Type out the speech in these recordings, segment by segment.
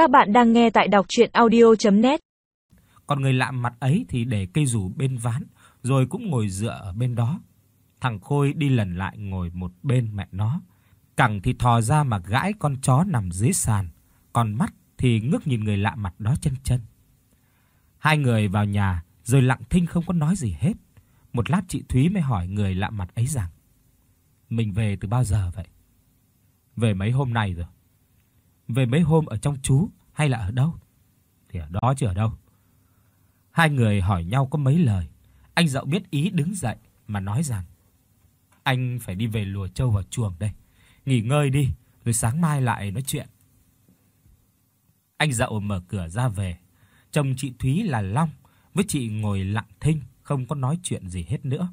Các bạn đang nghe tại đọc audio net Còn người lạ mặt ấy thì để cây dù bên ván, rồi cũng ngồi dựa ở bên đó. Thằng Khôi đi lần lại ngồi một bên mẹ nó. Cẳng thì thò ra mà gãi con chó nằm dưới sàn, còn mắt thì ngước nhìn người lạ mặt đó chân chân. Hai người vào nhà rồi lặng thinh không có nói gì hết. Một lát chị Thúy mới hỏi người lạ mặt ấy rằng: "Mình về từ bao giờ vậy?" "Về mấy hôm nay rồi." "Về mấy hôm ở trong chú hay là ở đâu?" "Thì ở đó chứ ở đâu." Hai người hỏi nhau có mấy lời. Anh Dậu biết ý đứng dậy mà nói rằng: "Anh phải đi về lùa trâu vào chuồng đây. Nghỉ ngơi đi, rồi sáng mai lại nói chuyện." Anh Dậu mở cửa ra về. Chồng chị Thúy là Long với chị ngồi lặng thinh, không có nói chuyện gì hết nữa.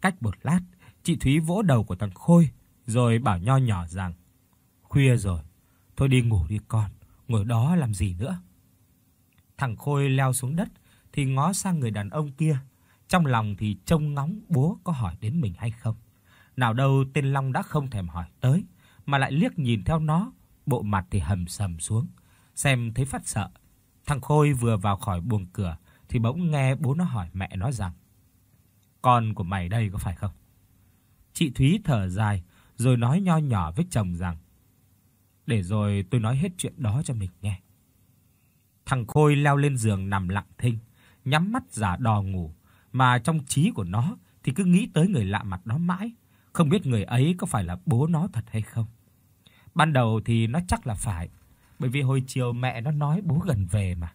Cách một lát, chị Thúy vỗ đầu của thằng Khôi rồi bảo nho nhỏ rằng: "Khuya rồi, thôi đi ngủ đi con, ngồi đó làm gì nữa?" Thằng Khôi leo xuống đất thì ngó sang người đàn ông kia, trong lòng thì trông ngóng bố có hỏi đến mình hay không. Nào đâu tên Long đã không thèm hỏi tới, mà lại liếc nhìn theo nó, bộ mặt thì hầm sầm xuống, xem thấy phát sợ. Thằng Khôi vừa vào khỏi buồng cửa thì bỗng nghe bố nó hỏi mẹ nó rằng: "Con của mày đây có phải không?" Chị Thúy thở dài rồi nói nho nhỏ với chồng rằng: "Để rồi tôi nói hết chuyện đó cho mình nghe." Thằng Khôi leo lên giường nằm lặng thinh, nhắm mắt giả đò ngủ, mà trong trí của nó thì cứ nghĩ tới người lạ mặt đó mãi, không biết người ấy có phải là bố nó thật hay không. Ban đầu thì nó chắc là phải, bởi vì hồi chiều mẹ nó nói bố gần về mà.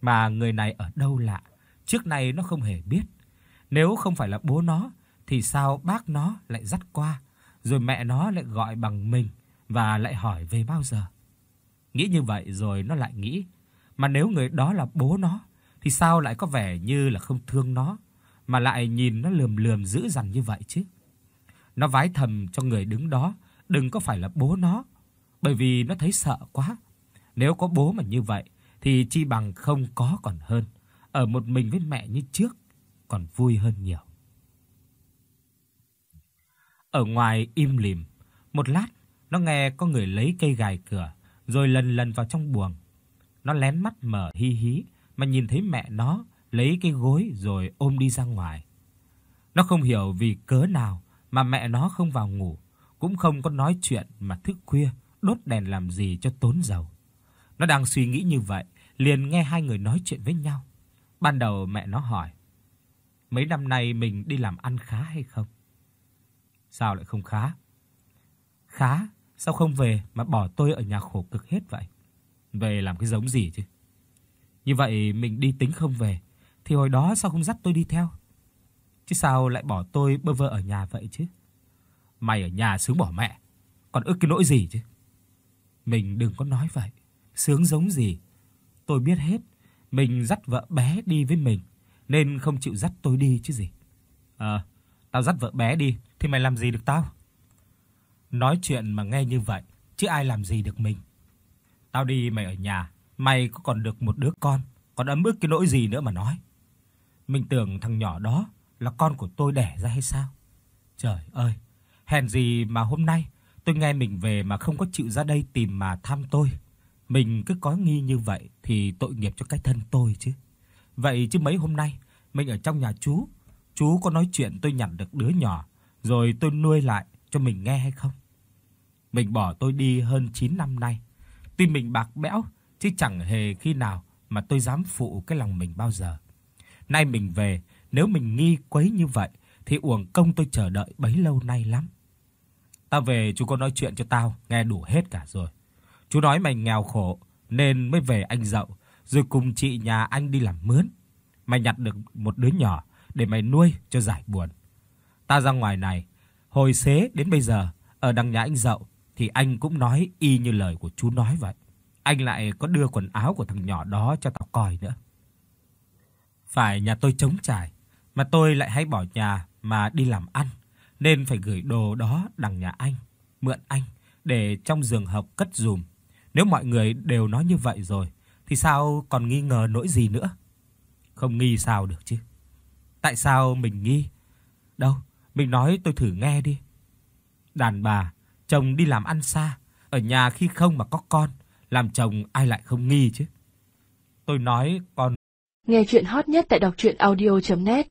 Mà người này ở đâu lạ, trước nay nó không hề biết. Nếu không phải là bố nó thì sao bác nó lại dắt qua, rồi mẹ nó lại gọi bằng mình và lại hỏi về bao giờ. Nghĩ như vậy rồi nó lại nghĩ, mà nếu người đó là bố nó thì sao lại có vẻ như là không thương nó, mà lại nhìn nó lườm lườm dữ dằn như vậy chứ. Nó vái thầm cho người đứng đó, đừng có phải là bố nó, bởi vì nó thấy sợ quá. Nếu có bố mà như vậy thì chi bằng không có còn hơn, ở một mình với mẹ như trước còn vui hơn nhiều. Ở ngoài im lìm, một lát nó nghe có người lấy cây gài cửa rồi lần lần vào trong buồng. Nó lén mắt mở hí hí mà nhìn thấy mẹ nó lấy cái gối rồi ôm đi ra ngoài. Nó không hiểu vì cớ nào mà mẹ nó không vào ngủ, cũng không có nói chuyện mà thức khuya đốt đèn làm gì cho tốn dầu. Nó đang suy nghĩ như vậy, liền nghe hai người nói chuyện với nhau. Ban đầu mẹ nó hỏi: "Mấy năm nay mình đi làm ăn khá hay không?" "Sao lại không khá?" "Khá, sao không về mà bỏ tôi ở nhà khổ cực hết vậy?" "Về làm cái giống gì chứ?" "Như vậy mình đi tính không về, thì hồi đó sao không dắt tôi đi theo?" "Chứ sao lại bỏ tôi bơ vơ ở nhà vậy chứ?" "Mày ở nhà sướng bỏ mẹ, còn ức cái nỗi gì chứ?" "Mình đừng có nói vậy, sướng giống gì? Tôi biết hết, mình dắt vợ bé đi với mình nên không chịu dắt tôi đi chứ gì." "Ờ, tao dắt vợ bé đi thì mày làm gì được tao?" Nói chuyện mà nghe như vậy, chứ ai làm gì được mình. Tao đi mày ở nhà, mày có còn được một đứa con, còn ấm ức cái nỗi gì nữa mà nói. Mình tưởng thằng nhỏ đó là con của tôi đẻ ra hay sao? Trời ơi, hèn gì mà hôm nay tôi nghe mình về mà không có chịu ra đây tìm mà thăm tôi. Mình cứ có nghi như vậy thì tội nghiệp cho cái thân tôi chứ. Vậy chứ mấy hôm nay mình ở trong nhà chú, chú có nói chuyện tôi nhặt được đứa nhỏ rồi tôi nuôi lại cho mình nghe hay không? Mình bỏ tôi đi hơn 9 năm nay. Tuy mình bạc bẽo chứ chẳng hề khi nào mà tôi dám phụ cái lòng mình bao giờ. Nay mình về, nếu mình nghi quấy như vậy thì uổng công tôi chờ đợi bấy lâu nay lắm. Tao về chú có nói chuyện cho tao nghe đủ hết cả rồi. Chú nói mày nghèo khổ nên mới về anh Dậu, rồi cùng chị nhà anh đi làm mướn. Mày nhặt được một đứa nhỏ để mày nuôi cho giải buồn. Ta ra ngoài này, hồi xế đến bây giờ ở đằng nhà anh Dậu thì anh cũng nói y như lời của chú nói vậy. Anh lại có đưa quần áo của thằng nhỏ đó cho tao coi nữa. Phải nhà tôi trống trải, mà tôi lại hay bỏ nhà mà đi làm ăn, nên phải gửi đồ đó đằng nhà anh, mượn anh để trong giường hợp cất dùm. Nếu mọi người đều nói như vậy rồi thì sao còn nghi ngờ nỗi gì nữa? Không nghi sao được chứ? Tại sao mình nghi? Đâu, mình nói tôi thử nghe đi. Đàn bà, chồng đi làm ăn xa, ở nhà khi không mà có con làm chồng ai lại không nghi chứ. Tôi nói con Nghe chuyện hot nhất tại đọc audio net